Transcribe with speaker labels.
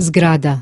Speaker 1: zgrada